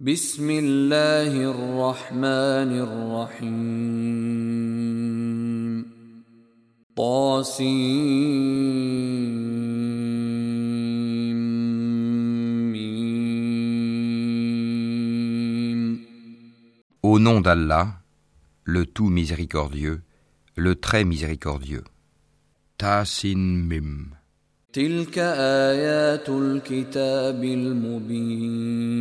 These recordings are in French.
بسم الله الرحمن الرحيم طاسيم Au nom d'Allah, le tout miséricordieux, le très miséricordieux. Tasin Mim. تلك آيات الكتاب المبين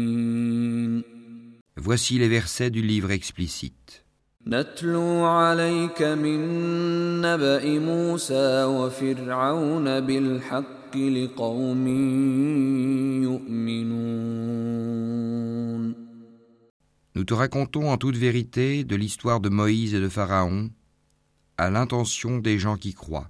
Voici les versets du livre explicite. نتلو عليك من نبأ موسى وفرعون بالحق لقوم يؤمنون Nous te racontons en toute vérité de l'histoire de Moïse et de Pharaon à l'intention des gens qui croient.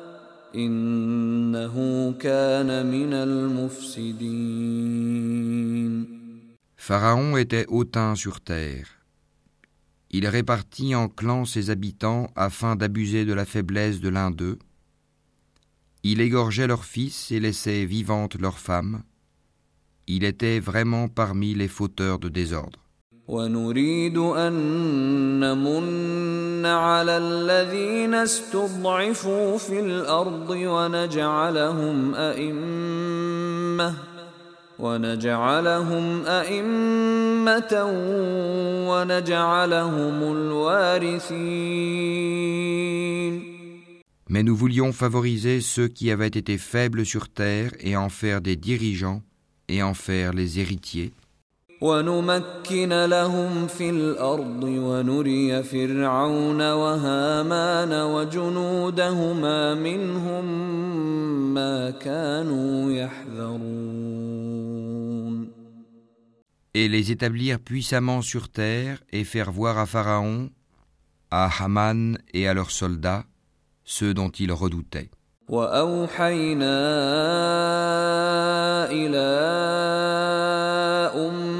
إنه كان من المفسدين Pharaon était hautain sur terre. Il répartit en clans ses habitants afin d'abuser de la faiblesse de l'un d'eux. Il égorgeait leurs fils et laissait vivantes leurs femmes. Il était vraiment parmi les fauteurs de désordre. ونريد أن نمن على الذين استضعفوا في الأرض ونجعلهم أئمة ونجعلهم أئمة ونجعلهم الوارثين Mais nous voulions favoriser ceux qui avaient été faibles sur terre et en faire des dirigeants et en faire les héritiers. ونمكن لهم في الأرض ونري فرعون وهامان وجنودهما منهم ما كانوا يحذرون et les établir puissamment sur terre et faire voir à Pharaon, à Haman et à leurs soldats ceux dont ils redoutaient. وأوحينا إلى أم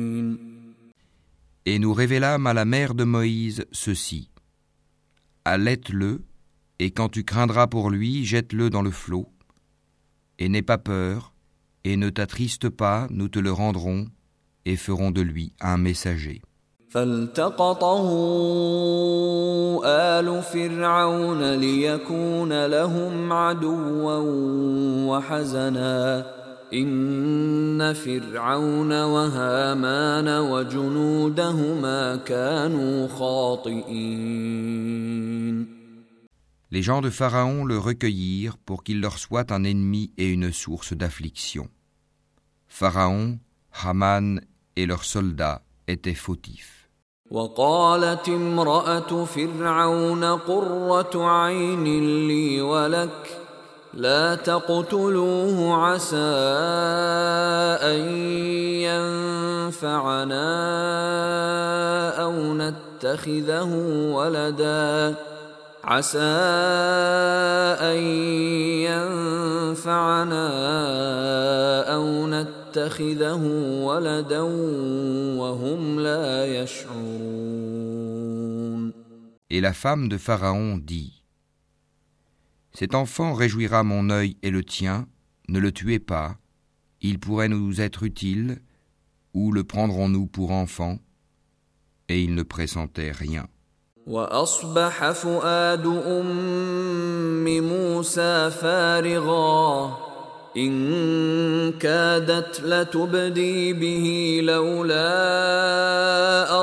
Et nous révélâmes à la mère de Moïse ceci. Allaite-le, et quand tu craindras pour lui, jette-le dans le flot. Et n'aie pas peur, et ne t'attriste pas, nous te le rendrons, et ferons de lui un messager. فالتقطه آل فرعون ليكون لهم عدوا وحزنا إن فرعون وهامان وجنودهما كانوا خاطئين Les gens de Pharaon le recueillirent pour qu'il leur soit un ennemi et une source d'affliction. Pharaon, Haman et leurs soldats étaient fautifs. وقالت امرأة فرعون قرة عين لي ولك لا تقتلوه عسى أن ينفعنا أو نتخذه ولدا. عسى أن ينفعنا أو نتخذه ولدا وهم لا يشعرون. Et la femme de Pharaon dit Cet enfant réjouira mon œil et le tien, ne le tuez pas, il pourrait nous être utile, ou le prendrons-nous pour enfant? Et il ne pressentait rien. وأصبح فؤاد أم موسى فارغا إن كادت لتبدي به لولا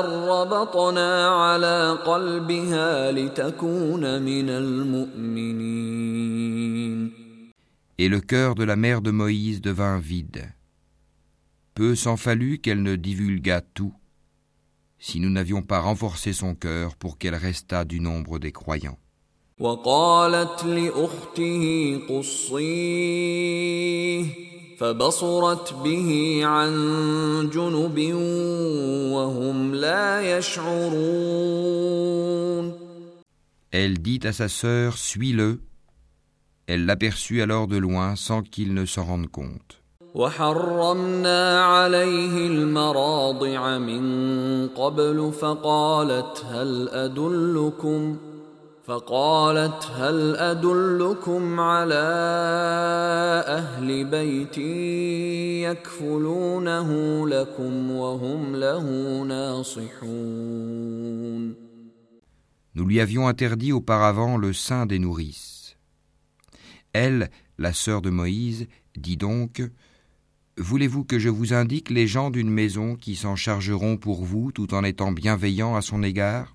أن ربطنا على قلبها لتكون من المؤمنين Et le cœur de la mère de Moïse devint vide. Peu s'en fallut qu'elle ne divulguât tout, si nous n'avions pas renforcé son cœur pour qu'elle restât du nombre des croyants. وقالت لأخته قصيه فبصرت به عن جنب وهم لا يشعرون Elle dit à sa sœur, Suis-le. Elle l'aperçut alors de loin sans qu'il ne s'en rende compte. وحرمنا عليه المراضع من قبل فقالت هل أدلكم فقالت هل أدلكم على أهل بيت يكفلونه لكم وهم له ناصحون Nous lui avions interdit auparavant le sein des nourrices. Elle, la sœur de Moïse, dit donc Voulez-vous que je vous indique les gens d'une maison qui s'en chargeront pour vous tout en étant bienveillants à son égard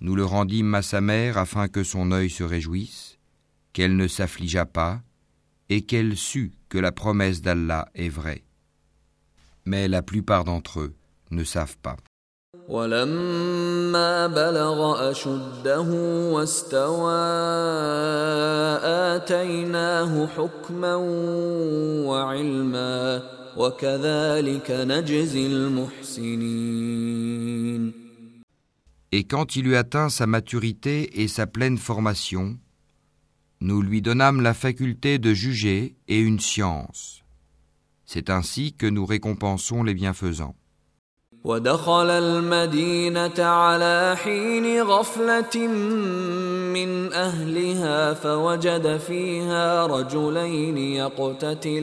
nous le rendîmes à sa mère afin que son œil se réjouisse, qu'elle ne s'affligeât pas, et qu'elle sût que la promesse d'Allah est vraie. Mais la plupart d'entre eux ne savent pas. ولما بلغ أشده واستوى آتيناه حكما وعلما وكذلك نجزي المحسنين Et quand il eut atteint sa maturité et sa pleine formation, nous lui donnâmes la faculté de juger et une science. C'est ainsi que nous récompensons les bienfaisants. ودخل المدينة على حين غفلة من أهلها فوجد فيها رجلين يقتتلان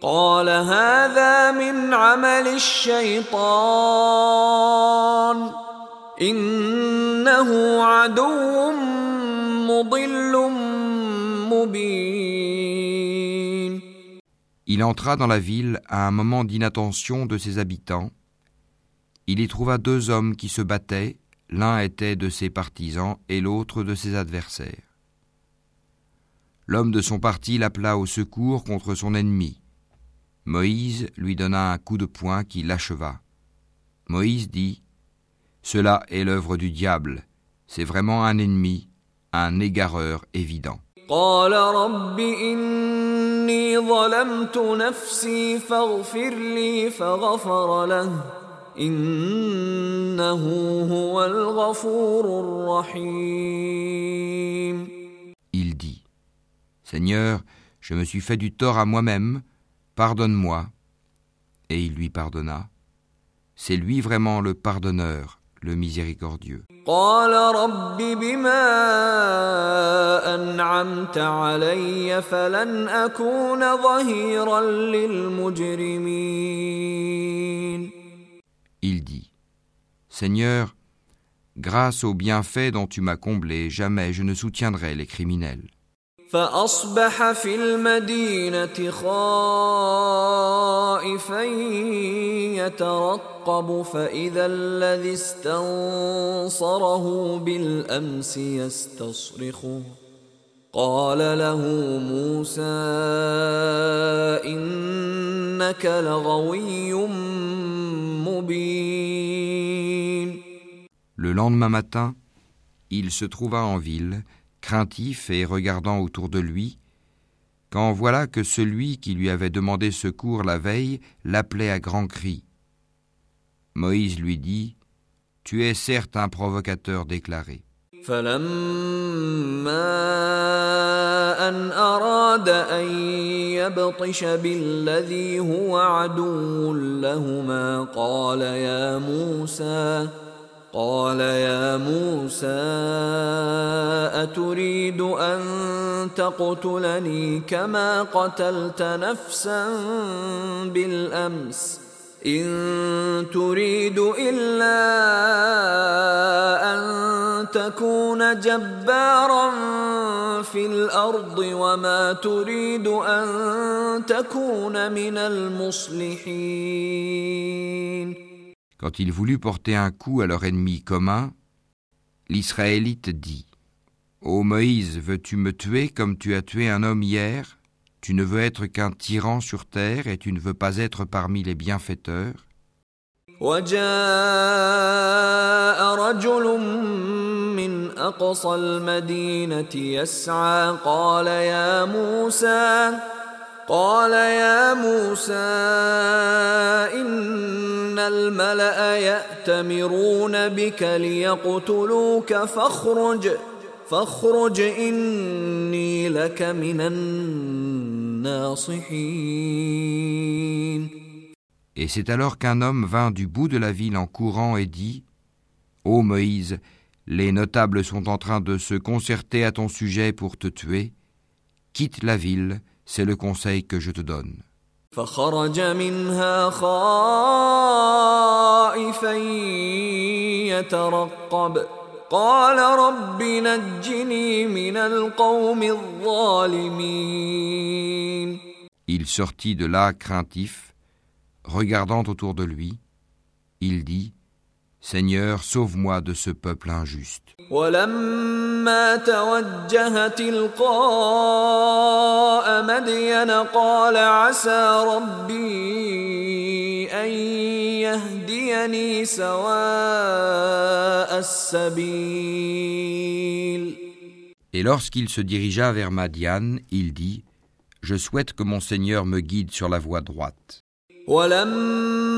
قال هذا من عمل الشيطان انه عدو مضل مبين Il entra dans la ville à un moment d'inattention de ses habitants. Il y trouva deux hommes qui se battaient, l'un était de ses partisans et l'autre de ses adversaires. L'homme de son parti l'appela au secours contre son ennemi. Moïse lui donna un coup de poing qui l'acheva. Moïse dit Cela est l'œuvre du diable, c'est vraiment un ennemi, un égareur évident. Il dit Seigneur, je me suis fait du tort à moi-même pardonne-moi. Et il lui pardonna. C'est lui vraiment le pardonneur, le miséricordieux. قال رب بما أنعمت علي فلن أكون ظهيرا للمجرمين Il dit Seigneur, grâce aux bienfaits dont tu m'as comblé, jamais je ne soutiendrai les criminels. فأصبح في المدينة خائفا يترقب فإذا الذي استنصره بالأمس يستصرخه قال له موسى إنك لغوي مبين. Le lendemain matin, il se trouva en ville, craintif et regardant autour de lui, quand voilà que celui qui lui avait demandé secours la veille l'appelait à grands cris. Moïse lui dit, Tu es certes un provocateur déclaré. قال يا موسى أتريد أن تقتلني كما قتلت نفسا بالأمس؟ إن تريد إلا أن تكون جبارا في الأرض وما تريد أن تكون من المصلحين. Quand il voulut porter un coup à leur ennemi commun, l'Israélite dit Ô Moïse, veux-tu me tuer comme tu as tué un homme hier Tu ne veux être qu'un tyran sur terre et tu ne veux pas être parmi les bienfaiteurs قال يا موسى إن الملأ يأتمرون بك ليقتلوك فاخرج فاخرج إني لك من الناصحين Et c'est alors qu'un homme vint du bout de la ville en courant et dit Ô Moïse, les notables sont en train de se concerter à ton sujet pour te tuer. Quitte la ville c'est le conseil que je te donne. Il sortit de là craintif, regardant autour de lui. Il dit Seigneur, sauve-moi de ce peuple injuste. Et lorsqu'il se dirigea vers Madian, il dit Je souhaite que mon Seigneur me guide sur la voie droite. ولما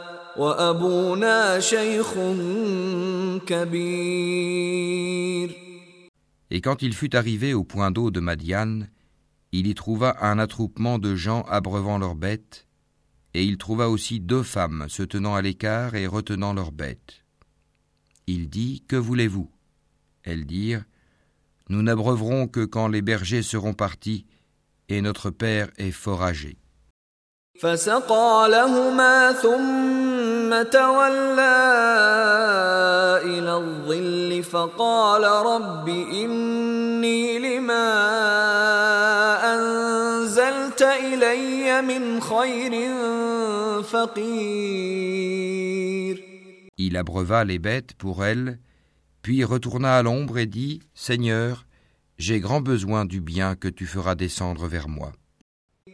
Et quand il fut arrivé au point d'eau de Madian, il y trouva un attroupement de gens abreuvant leurs bêtes, et il trouva aussi deux femmes se tenant à l'écart et retenant leurs bêtes. Il dit Que voulez-vous? Elles dirent Nous n'abreuverons que quand les bergers seront partis, et notre père est fort âgé. ثم تولى إلى الظل فقال رب إني لما أنزلت إلي من خير فقير Il abreuva les bêtes pour elle, puis retourna à l'ombre et dit Seigneur, j'ai grand besoin du bien que tu feras descendre vers moi.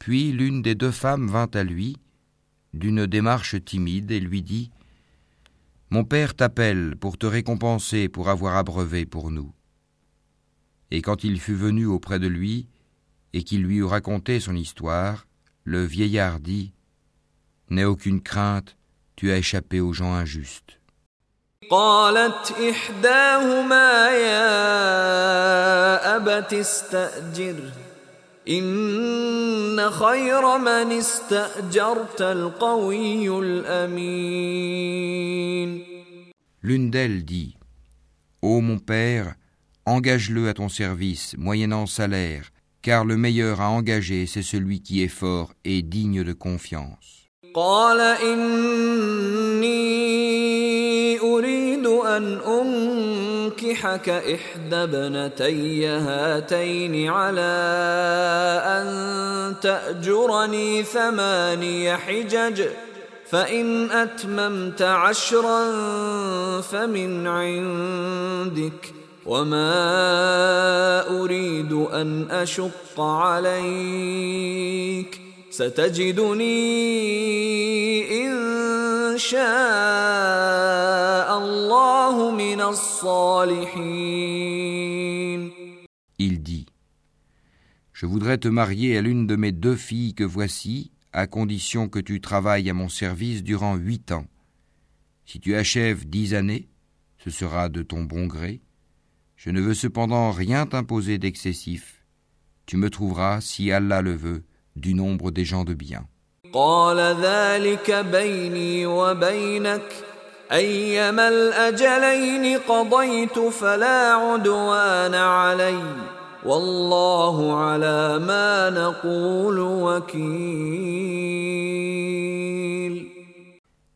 Puis l'une des deux femmes vint à lui, d'une démarche timide, et lui dit Mon père t'appelle pour te récompenser pour avoir abreuvé pour nous. Et quand il fut venu auprès de lui, et qu'il lui eut raconté son histoire, le vieillard dit N'aie aucune crainte, tu as échappé aux gens injustes. قالت إحداهما يا أبت استأجره إن خير من استأجرت القوي الأمين L'une d'elles dit Ô mon père, engage-le à ton service, moyennant salaire, car le meilleur à engager, c'est celui qui est fort et digne de confiance. قال إني أريد أن أنكحك إحدى ابنتي هاتين على أن تأجرني ثماني حجج فإن أتممت عشرا فمن عندك وما أريد أن أشق عليك. ستجدني إن شاء الله من الصالحين Il dit Je voudrais te marier à l'une de mes deux filles que voici, à condition que tu travailles à mon service durant huit ans. Si tu achèves dix années, ce sera de ton bon gré. Je ne veux cependant rien t'imposer d'excessif. Tu me trouveras, si Allah le veut, du nombre des gens de bien. قال ذلك بيني وبينك أيما الأجلين قضيت فلا عدوان علي والله على ما نقول وكيل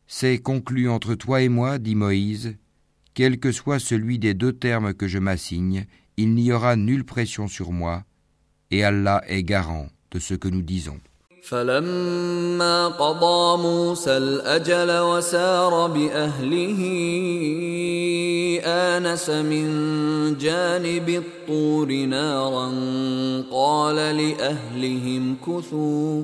C'est conclu entre toi et moi, dit Moïse, quel que soit celui des deux termes que je m'assigne, il n'y aura nulle pression sur moi, et Allah est garant De ce que nous disons. فلما قضى موسى الأجل وسار بأهله آنس من جانب الطور نارا قال لأهلهم كثوا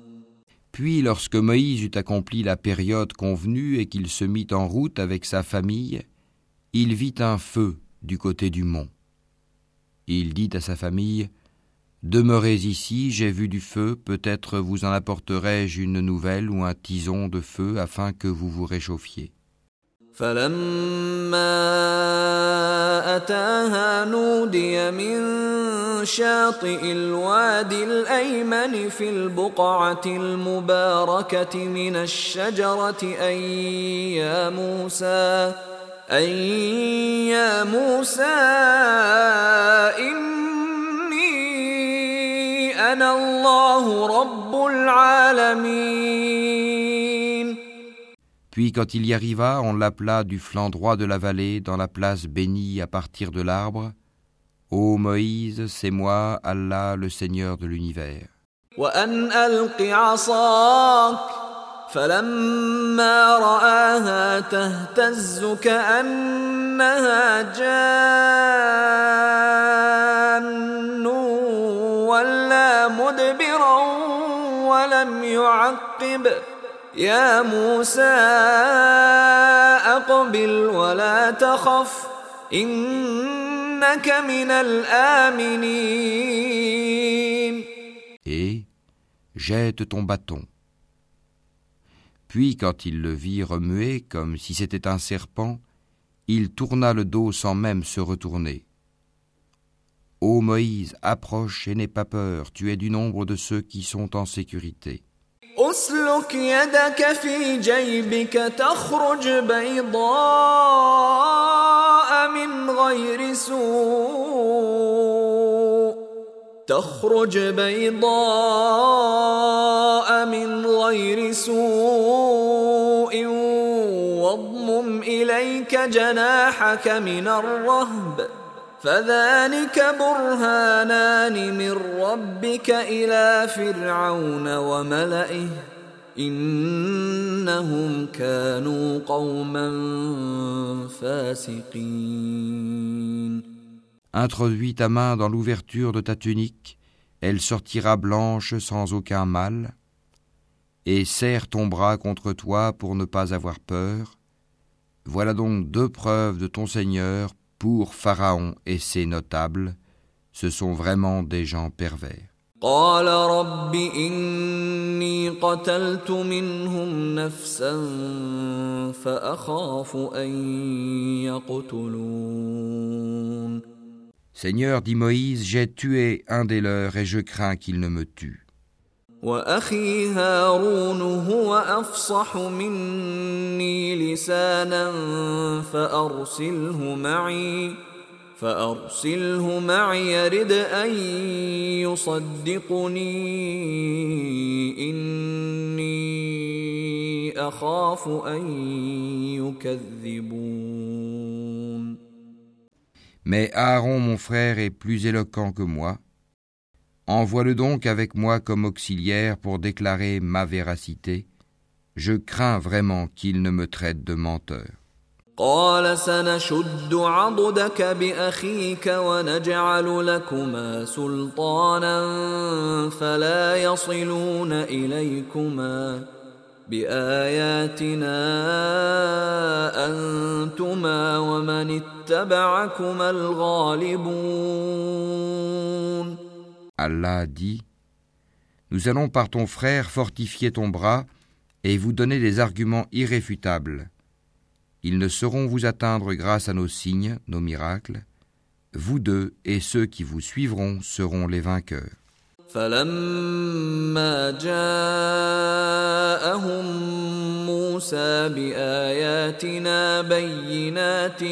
Puis lorsque Moïse eut accompli la période convenue et qu'il se mit en route avec sa famille, il vit un feu du côté du mont. Il dit à sa famille, Demeurez ici, j'ai vu du feu, peut-être vous en apporterai-je une nouvelle ou un tison de feu afin que vous vous réchauffiez. فلما أتاها نودي من شاطئ الوادي الأيمن في البقعة المباركة من الشجرة أن يا موسى أن يا موسى إني أنا الله رب العالمين. Puis quand il y arriva, on l'appela du flanc droit de la vallée dans la place bénie à partir de l'arbre. Ô Moïse, c'est moi, Allah, le Seigneur de l'univers. وأن ألق عصاك فلما رآها تهتز كأنها جان ولا مدبرا ولم يعقب يا موسى أقبل ولا تخف إنك من الآمنين Et jette ton bâton. Puis quand il le vit remuer comme si c'était un serpent, il tourna le dos sans même se retourner. Ô Moïse, approche et n'aie pas peur, tu es du nombre de ceux qui sont en sécurité. أسلك يدك في جيبك تخرج بيضاء من غير سوء. تخرج بيضاء من غير سوء. واضمم إليك جناحك من الرهب. فذلك برهانان من ربك الى فرعون وملئه إنهم كانوا قوما فاسقين Introduis ta main dans l'ouverture de ta tunique, elle sortira blanche sans aucun mal, et serre ton bras contre toi pour ne pas avoir peur. Voilà donc deux preuves de ton Seigneur pour Pharaon et ses notables. Ce sont vraiment des gens pervers. قال رب إني قتلت منهم نفسا فأخاف أن يقتلون Seigneur, dit Moïse, j'ai tué un des leurs et je crains qu'il ne me tue. وأخي هارون هو أفصح مني لسانا فأرسله معي فأرسله معي يرد أن يصدقني إني أخاف أن يكذبون Mais Aaron, mon frère, est plus éloquent que moi. Envoie-le donc avec moi comme auxiliaire pour déclarer ma véracité. Je crains vraiment qu'il ne me traite de menteur. قال سنشد عضدك بأخيك ونجعل لكما سلطانا فلا يصلون إليكما بآياتنا أنتما ومن اتبعكما الغالبون Allah dit Nous allons par ton frère fortifier ton bras et vous donner des arguments irréfutables. Ils ne sauront vous atteindre grâce à nos signes, nos miracles. Vous deux et ceux qui vous suivront seront les vainqueurs. فلما جاءهم موسى بآياتنا بينات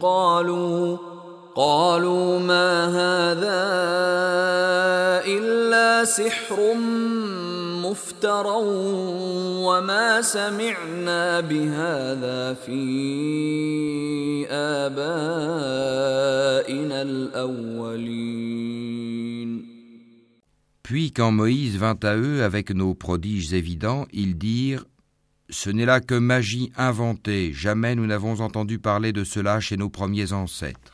قالوا قالوا ما هذا إلا سحر مفترى وما سمعنا بهذا في آبائنا الأولين Puis quand Moïse vint à eux avec nos prodiges évidents, ils dirent Ce n'est là que magie inventée, jamais nous n'avons entendu parler de cela chez nos premiers ancêtres.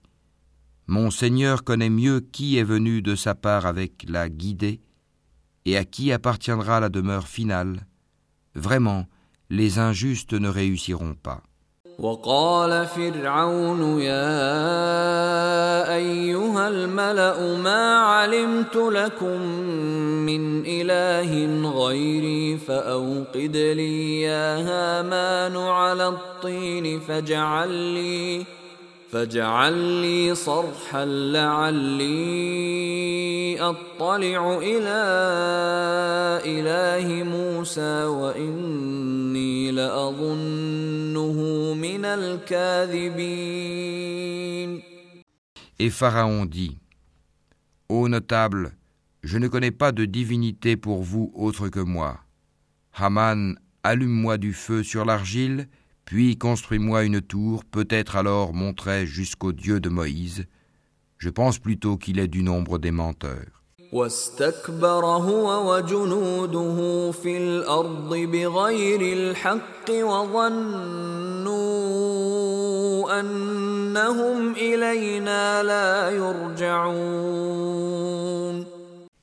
Mon Seigneur connaît mieux qui est venu de sa part avec la guidée et à qui appartiendra la demeure finale. Vraiment, les injustes ne réussiront pas. وقال فرعون يا أيها الملأ ما علمت لكم من إله غيري فأوقد لي يا هامان على الطين فاجعل لي فاجعل لي صرحا لعلي اطلع الى اله موسى واني لاظنه من الكاذبين Et Pharaon dit Ô notable, je ne connais pas de divinité pour vous autre que moi. Haman, allume-moi du feu sur l'argile puis construis-moi une tour, peut-être alors monterai jusqu'au Dieu de Moïse. Je pense plutôt qu'il est du nombre des menteurs.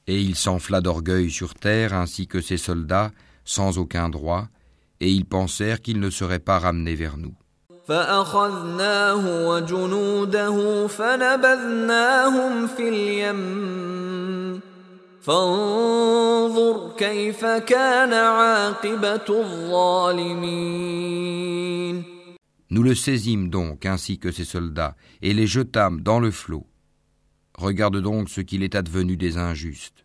Et il s'enfla d'orgueil sur terre ainsi que ses soldats, sans aucun droit, et ils pensèrent qu'ils ne seraient pas ramenés vers nous. Nous le saisîmes donc ainsi que ses soldats et les jetâmes dans le flot. Regarde donc ce qu'il est advenu des injustes.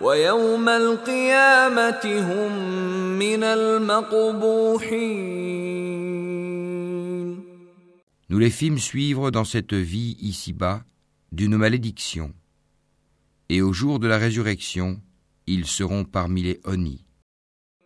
ويوم القيامة هم من المقبوحين Nous les fîmes suivre dans cette vie ici-bas d'une malédiction. Et au jour de la résurrection, ils seront parmi les honnis.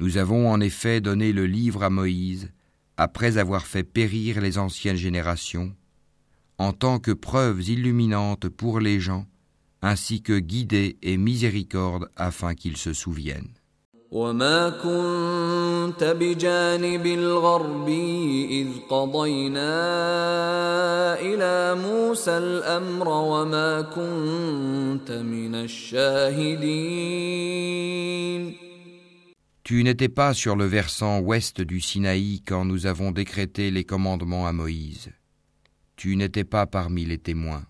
Nous avons en effet donné le livre à Moïse après avoir fait périr les anciennes générations, en tant que preuves illuminantes pour les gens, ainsi que guidée et miséricorde afin qu'ils se souviennent. Tu n'étais pas sur le versant ouest du Sinaï quand nous avons décrété les commandements à Moïse. Tu n'étais pas parmi les témoins.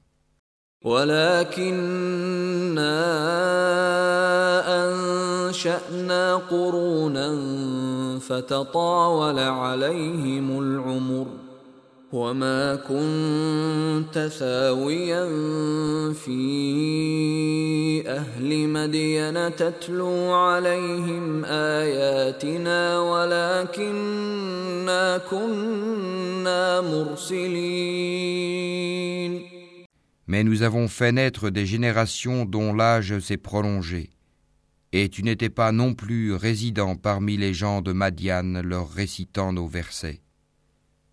وما كنت ثاويا في أهل مدين تتلو عليهم آياتنا ولكننا كنا مرسلين Mais nous avons fait naître des générations dont l'âge s'est prolongé. Et tu n'étais pas non plus résident parmi les gens de Madian leur récitant nos versets.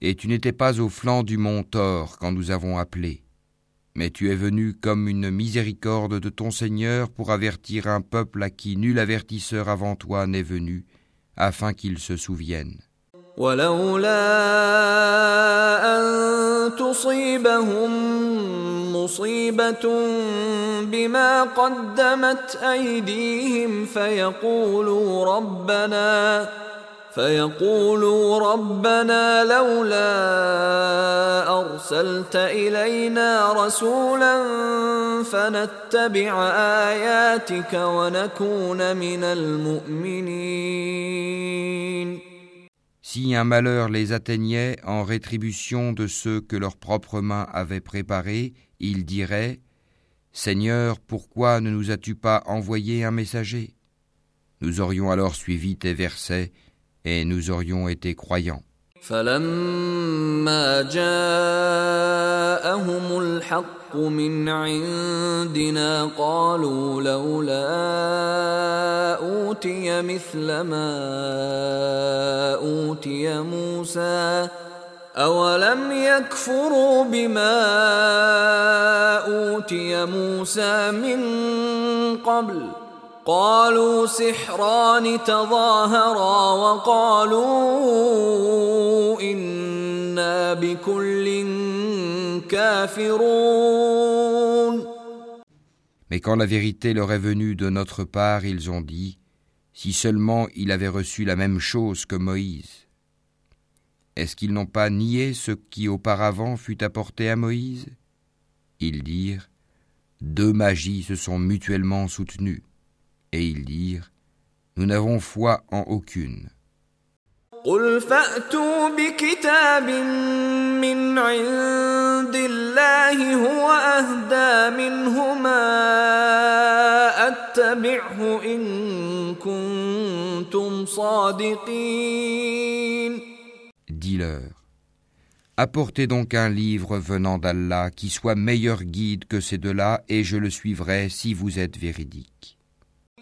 Et tu n'étais pas au flanc du mont Thor quand nous avons appelé, mais tu es venu comme une miséricorde de ton Seigneur pour avertir un peuple à qui nul avertisseur avant toi n'est venu, afin qu'il se souvienne. مصيبة بما قدمت أيديهم فيقولوا ربنا فيقولوا ربنا لولا أرسلت إلينا رسولا فنتبع آياتك ونكون من المؤمنين Si un malheur les atteignait en rétribution de ceux que leurs propres mains avaient préparés, ils diraient Seigneur, pourquoi ne nous as-tu pas envoyé un messager? Nous aurions alors suivi tes versets et nous aurions été croyants. من عندنا قالوا لولا أوتي مثل ما أوتي موسى أولم يكفروا بما أوتي موسى من قبل قالوا سحران تظاهرا وقالوا إنا بكل Mais quand la vérité leur est venue de notre part, ils ont dit, si seulement il avait reçu la même chose que Moïse. Est-ce qu'ils n'ont pas nié ce qui auparavant fut apporté à Moïse Ils dirent Deux magies se sont mutuellement soutenues. Et ils dirent Nous n'avons foi en aucune. Dis-leur, apportez donc un livre venant d'Allah qui soit meilleur guide que ces deux-là, et je le suivrai si vous êtes véridique.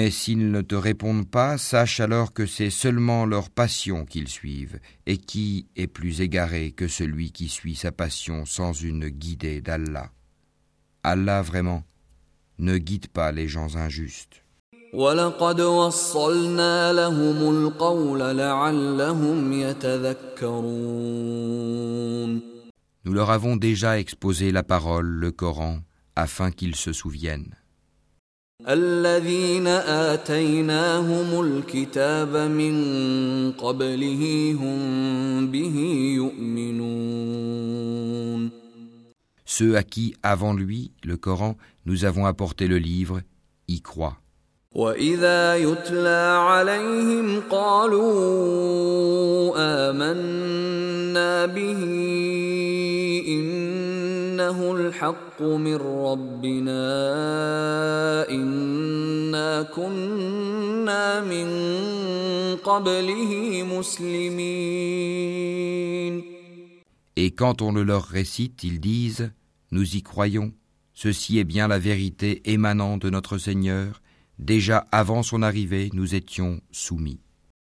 Mais s'ils ne te répondent pas, sache alors que c'est seulement leur passion qu'ils suivent, et qui est plus égaré que celui qui suit sa passion sans une guidée d'Allah? Allah vraiment ne guide pas les gens injustes. Nous leur avons déjà exposé la parole, le Coran, afin qu'ils se souviennent. Ceux à qui, avant lui, le Coran, nous avons apporté le livre, y croient. واذا يتلى عليهم قالوا امنا به انه الحق من ربنا انا كنا من قبله مسلمين Et quand on le leur récite, ils disent Nous y croyons, ceci est bien la vérité émanant de notre Seigneur, Déjà avant son arrivée, nous étions soumis.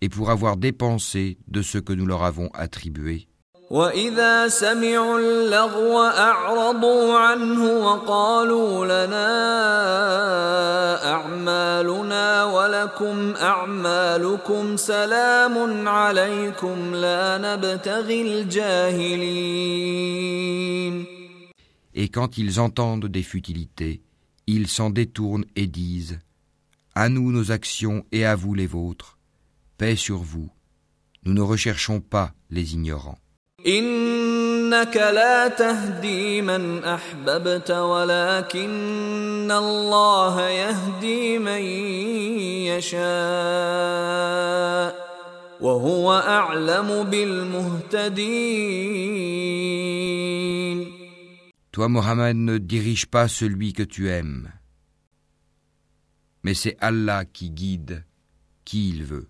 et pour avoir dépensé de ce que nous leur avons attribué. Et quand ils entendent des futilités, ils s'en détournent et disent À nous nos actions et à vous les vôtres. Paix sur vous. Nous ne recherchons pas les ignorants. Toi, Mohammed, ne dirige pas celui que tu aimes. Mais c'est Allah qui guide qui il veut.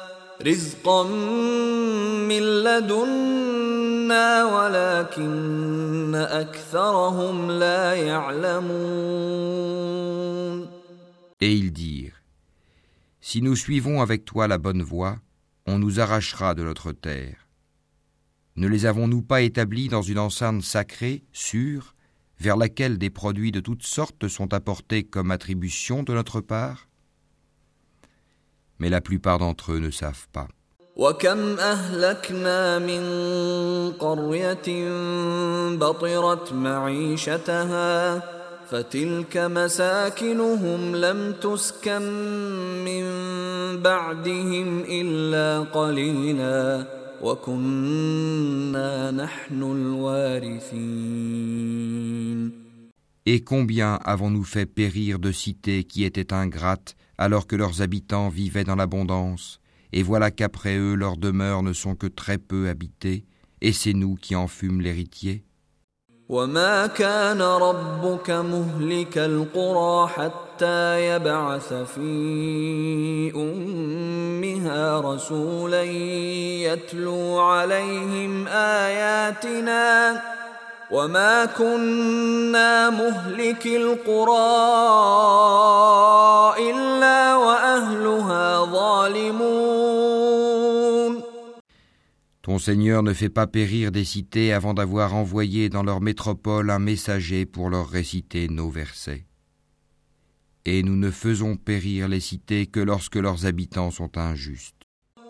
رزقا من لدنا ولكن أكثرهم لا يعلمون Et ils dirent Si nous suivons avec toi la bonne voie, on nous arrachera de notre terre. Ne les avons-nous pas établis dans une enceinte sacrée, sûre, vers laquelle des produits de toutes sortes sont apportés comme attribution de notre part Mais la plupart d'entre eux ne savent pas. وكم اهلكنا من قريه بطرت معيشتها فتلك مساكنهم لم تسكن من بعدهم الا قليلا وكنا نحن الوارثين Et combien avons-nous fait périr de cités qui étaient ingrates alors que leurs habitants vivaient dans l'abondance Et voilà qu'après eux leurs demeures ne sont que très peu habitées, et c'est nous qui en fûmes l'héritier. وما كان ربك مهلك القرى حتى يبعث في امها رسولا يتلو عليهم اياتنا وما كنا مهلك القرى الا واهلها ظالمون Ton Seigneur ne fait pas périr des cités avant d'avoir envoyé dans leur métropole un messager pour leur réciter nos versets. Et nous ne faisons périr les cités que lorsque leurs habitants sont injustes.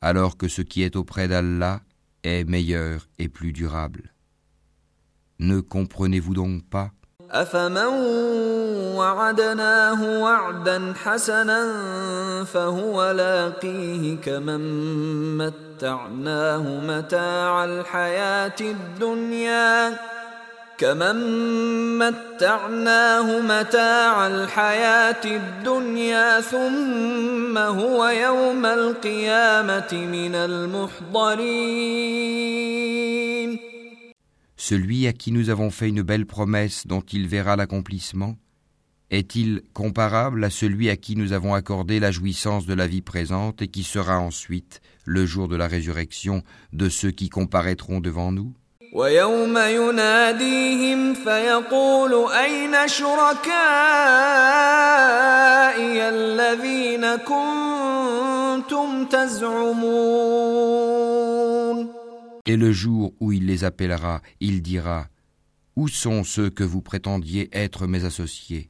alors que ce qui est auprès d'Allah est meilleur et plus durable. Ne comprenez-vous donc pas أفمن وعدناه وعدا حسنا فهو لاقيه كمن متعناه متاع الحياة الدنيا كمن متعناه متاع الحياة الدنيا ثم هو يوم القيامة من المحضرين Celui à qui nous avons fait une belle promesse dont il verra l'accomplissement est-il comparable à celui à qui nous avons accordé la jouissance de la vie présente et qui sera ensuite, le jour de la résurrection, de ceux qui comparaîtront devant nous Et le jour où il les appellera, il dira Où sont ceux que vous prétendiez être mes associés?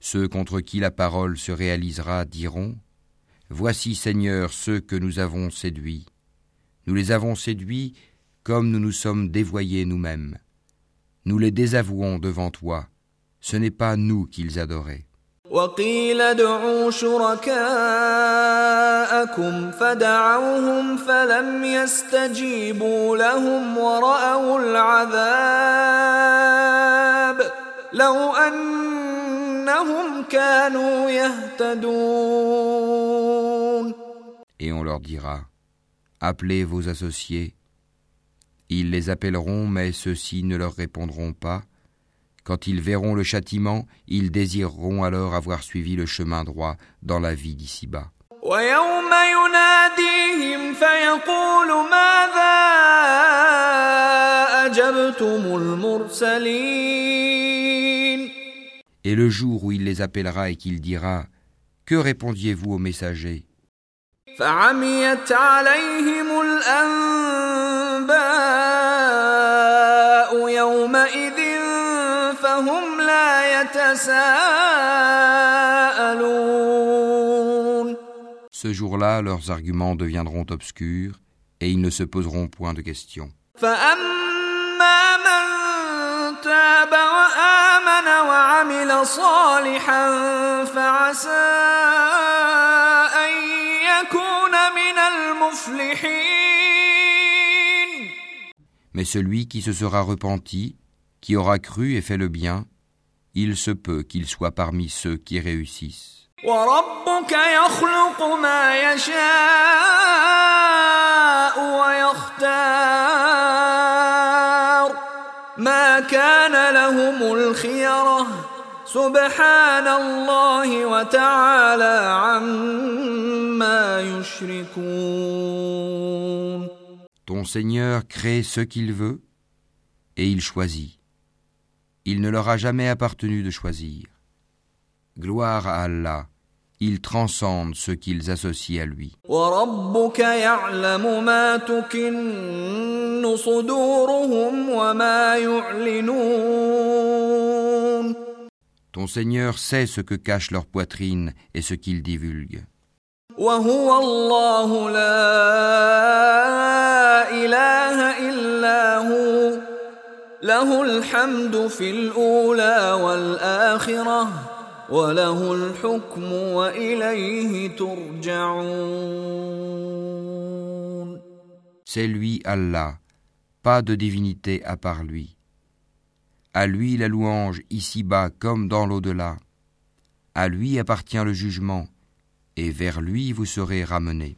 Ceux contre qui la parole se réalisera diront Voici Seigneur ceux que nous avons séduits. Nous les avons séduits comme nous nous sommes dévoyés nous-mêmes. Nous les désavouons devant toi. Ce n'est pas nous qu'ils adoraient. وقيل ادعوا شركاءكم فدعوهم فلم يستجيبوا لهم ورأوا العذاب لو أنهم كانوا يهتدون Et on leur dira, appelez vos associés. ils les appelleront, mais ceux-ci ne leur répondront pas. Quand ils verront le châtiment, ils désireront alors avoir suivi le chemin droit dans la vie d'ici-bas. Et le jour où il les appellera et qu'il dira Que répondiez-vous aux messagers? Ce jour-là, leurs arguments deviendront obscurs et ils ne se poseront point de questions. Mais celui qui se sera repenti, qui aura cru et fait le bien, il se peut qu'il soit parmi ceux qui réussissent. وربك يخلق ما يشاء ويختار ما كان لهم الخيرة سبحان الله وتعالى عما يشركون Ton Seigneur crée ce qu'il veut et il choisit. il ne leur a jamais appartenu de choisir. Gloire à Allah, il transcende ce qu'ils associent à lui. Ton Seigneur sait ce que cache leur poitrine et ce qu'ils divulguent. له الحمد في الأولى والآخرة وله الحكم وإليه ترجعون C'est lui Allah, pas de divinité à part lui. À lui la louange ici-bas comme dans l'au-delà. À lui appartient le jugement, et vers lui vous serez ramenés.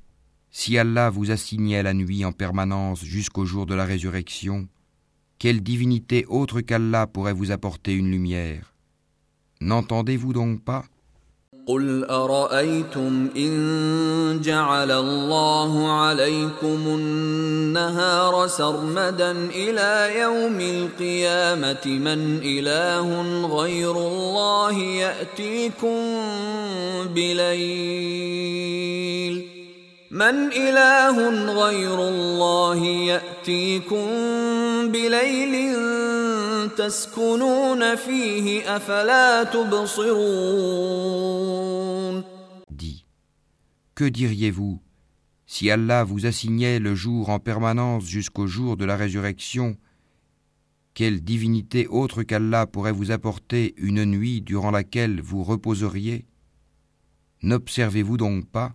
si Allah vous assignait la nuit en permanence jusqu'au jour de la résurrection Quelle divinité autre qu'Allah pourrait vous apporter une lumière N'entendez-vous donc pas قل أرأيتم إن جعل الله عليكم النهار سرمدا إلى يوم القيامة من إله غير الله يأتيكم بليل من إله غير الله يأتيكم بليل تسكنون فيه أفلا تبصرون Dis, que diriez-vous si Allah vous assignait le jour en permanence jusqu'au jour de la résurrection Quelle divinité autre qu'Allah pourrait vous apporter une nuit durant laquelle vous reposeriez N'observez-vous donc pas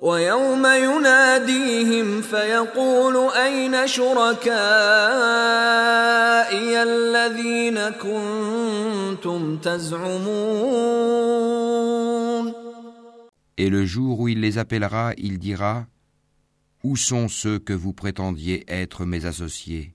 ويوم يناديهم فيقول أين شركائي الذين كنتم تزعمون Et le jour où il les appellera, il dira Où sont ceux que vous prétendiez être mes associés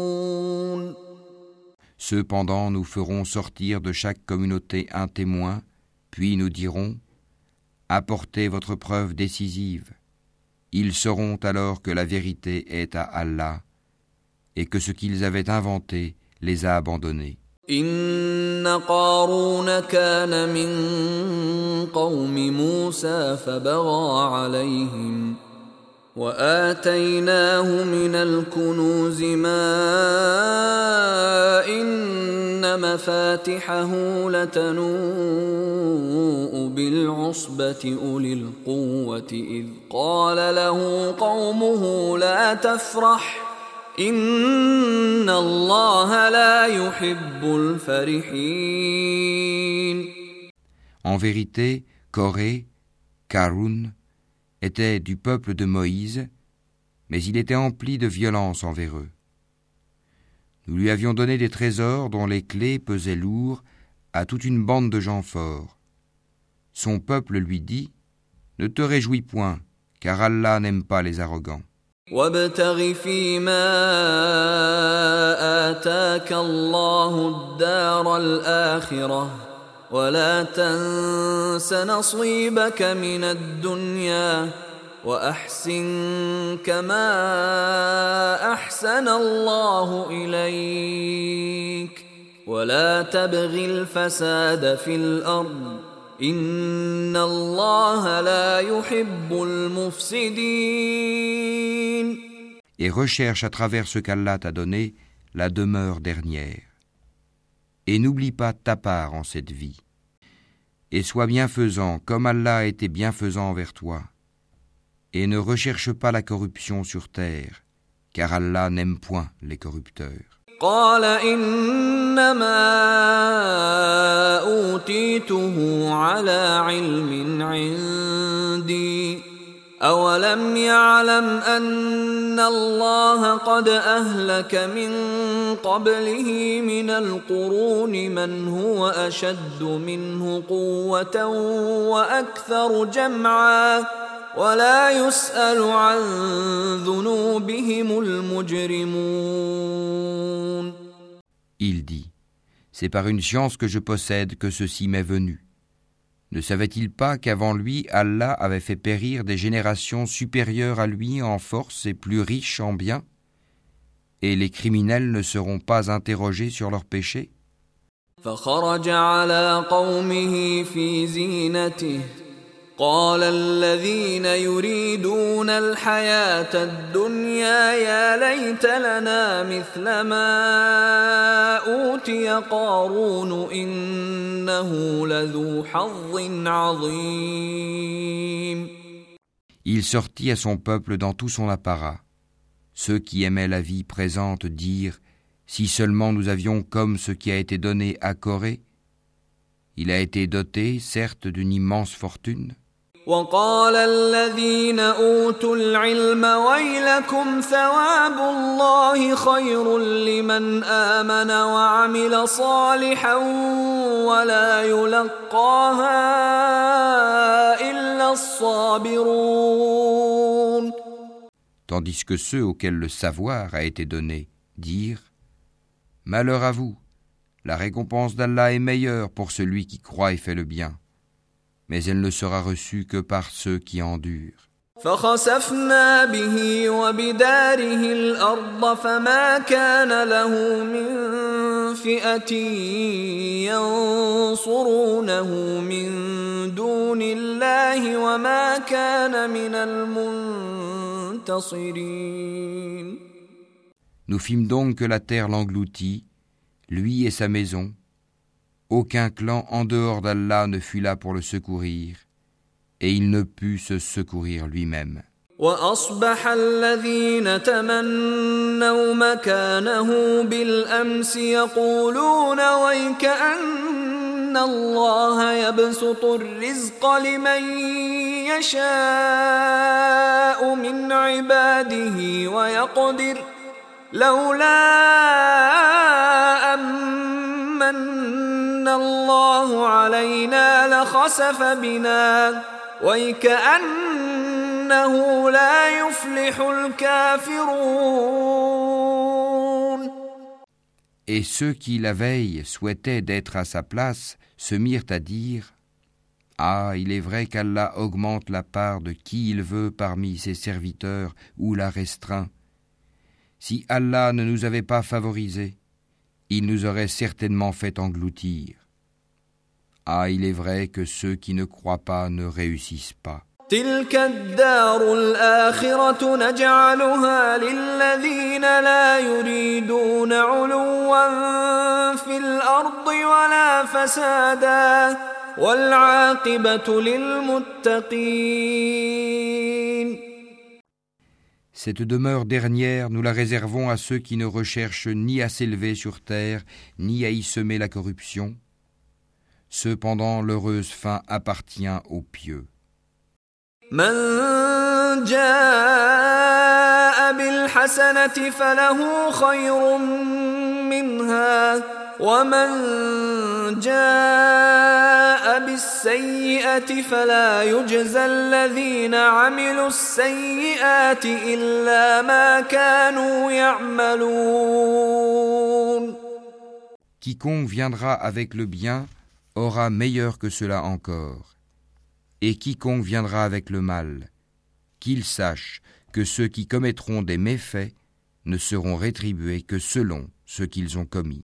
Cependant, nous ferons sortir de chaque communauté un témoin, puis nous dirons Apportez votre preuve décisive. Ils sauront alors que la vérité est à Allah et que ce qu'ils avaient inventé les a abandonnés. إن قارون كان من قوم موسى فبغى عليهم وآتيناه من الكنوز ما إن مفاتحه لتنوء بالعصبة أولي القوة إذ قال له قومه لا تفرح إن الله لا يحب الفرحين. En vérité, Corée, Karun, était du peuple de Moïse, mais il était empli de violence envers eux. Nous lui avions donné des trésors dont les clés pesaient lourd à toute une bande de gens forts. Son peuple lui dit Ne te réjouis point, car Allah n'aime pas les arrogants. وابتغ فيما آتاك الله الدار الآخرة ولا تنس نصيبك من الدنيا وأحسن كما أحسن الله إليك ولا تبغ الفساد في الأرض إن الله لا يحب المفسدين Et recherche à travers ce qu'Allah t'a donné la demeure dernière. Et n'oublie pas ta part en cette vie. Et sois bienfaisant comme Allah a été bienfaisant envers toi. Et ne recherche pas la corruption sur terre, car Allah n'aime point les corrupteurs. قال إنما أوتيته على علم عندي أولم يعلم أن الله قد أهلك من قبله من القرون من هو أشد منه قوة وأكثر جمعا ولا يسأل عن ذنوبهم المجرمون Il dit C'est par une science que je possède que ceci m'est venu. Ne savait-il pas qu'avant lui, Allah avait fait périr des générations supérieures à lui en force et plus riches en biens Et les criminels ne seront pas interrogés sur leurs péchés? قال الذين يريدون الحياة الدنيا يا ليت لنا مثل ما أوتي قارون إنه لذو حظ عظيم Il sortit à son peuple dans tout son apparat. Ceux qui aimaient la vie présente dirent Si seulement nous avions comme ce qui a été donné à Corée, il a été doté, certes, d'une immense fortune. وقال الذين أوتوا العلم ويلكم ثواب الله خير لمن آمن وعمل صالحا ولا يلقاها إلا الصابرون Tandis que ceux auxquels le savoir a été donné dirent Malheur à vous, la récompense d'Allah est meilleure pour celui qui croit et fait le bien, mais elle ne sera reçue que par ceux qui endurent. فخسفنا به وبداره الأرض فما كان له من فئة ينصرونه من دون الله وما كان من المنتصرين Nous fîmes donc que la terre l'engloutit, lui et sa maison. Aucun clan en dehors d'Allah ne fut là pour le secourir, et il ne put se secourir lui-même. وأصبح الذين تمنوا مكانه بالأمس يقولون ويك أن الله يبسط الرزق لمن يشاء من عباده ويقدر لولا أمن الله علينا لخسف بنا ويكأنه لا يفلح الكافرون Et ceux qui, la veille, souhaitaient d'être à sa place, se mirent à dire Ah, il est vrai qu'Allah augmente la part de qui il veut parmi ses serviteurs ou la restreint. Si Allah ne nous avait pas favorisés, il nous aurait certainement fait engloutir. Ah, il est vrai que ceux qui ne croient pas ne réussissent pas. Cette demeure dernière, nous la réservons à ceux qui ne recherchent ni à s'élever sur terre, ni à y semer la corruption. Cependant, l'heureuse fin appartient aux pieux. Quiconque viendra avec le bien aura meilleur que cela encore. Et quiconque viendra avec le mal, qu'il sache que ceux qui commettront des méfaits ne seront rétribués que selon ce qu'ils ont commis.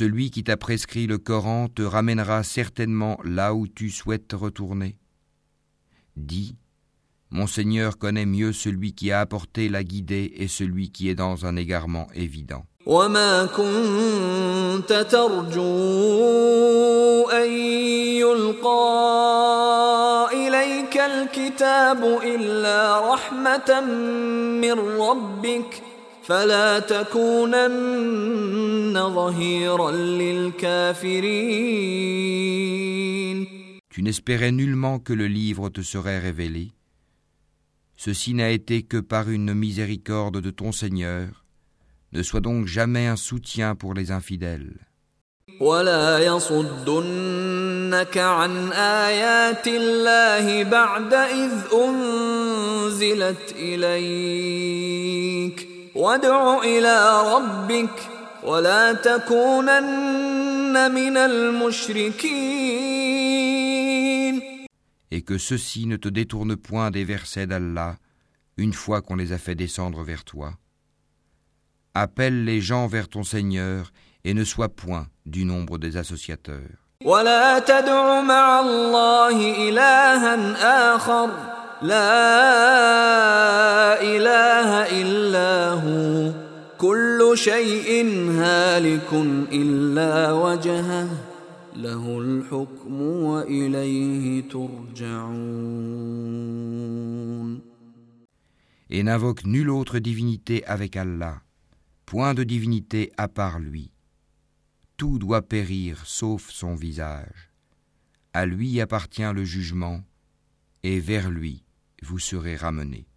Celui qui t'a prescrit le Coran te ramènera certainement là où tu souhaites retourner. Dis, Mon Seigneur connaît mieux celui qui a apporté la guidée et celui qui est dans un égarement évident. Tu n'espérais nullement que le livre te serait révélé. Ceci n'a été que par une miséricorde de ton Seigneur. Ne sois donc jamais un soutien pour les infidèles. Et que ceux-ci ne te détournent point des versets d'Allah une fois qu'on les a fait descendre vers toi. Appelle les gens vers ton Seigneur et ne sois point du nombre des associateurs. لا إله إلا هو كل شيء هالك إلا وجهه له الحكم وإليه ترجعون Et n'invoque nulle autre divinité avec Allah, point de divinité à part lui. Tout doit périr sauf son visage. À lui appartient le jugement, et vers lui vous serez ramenés.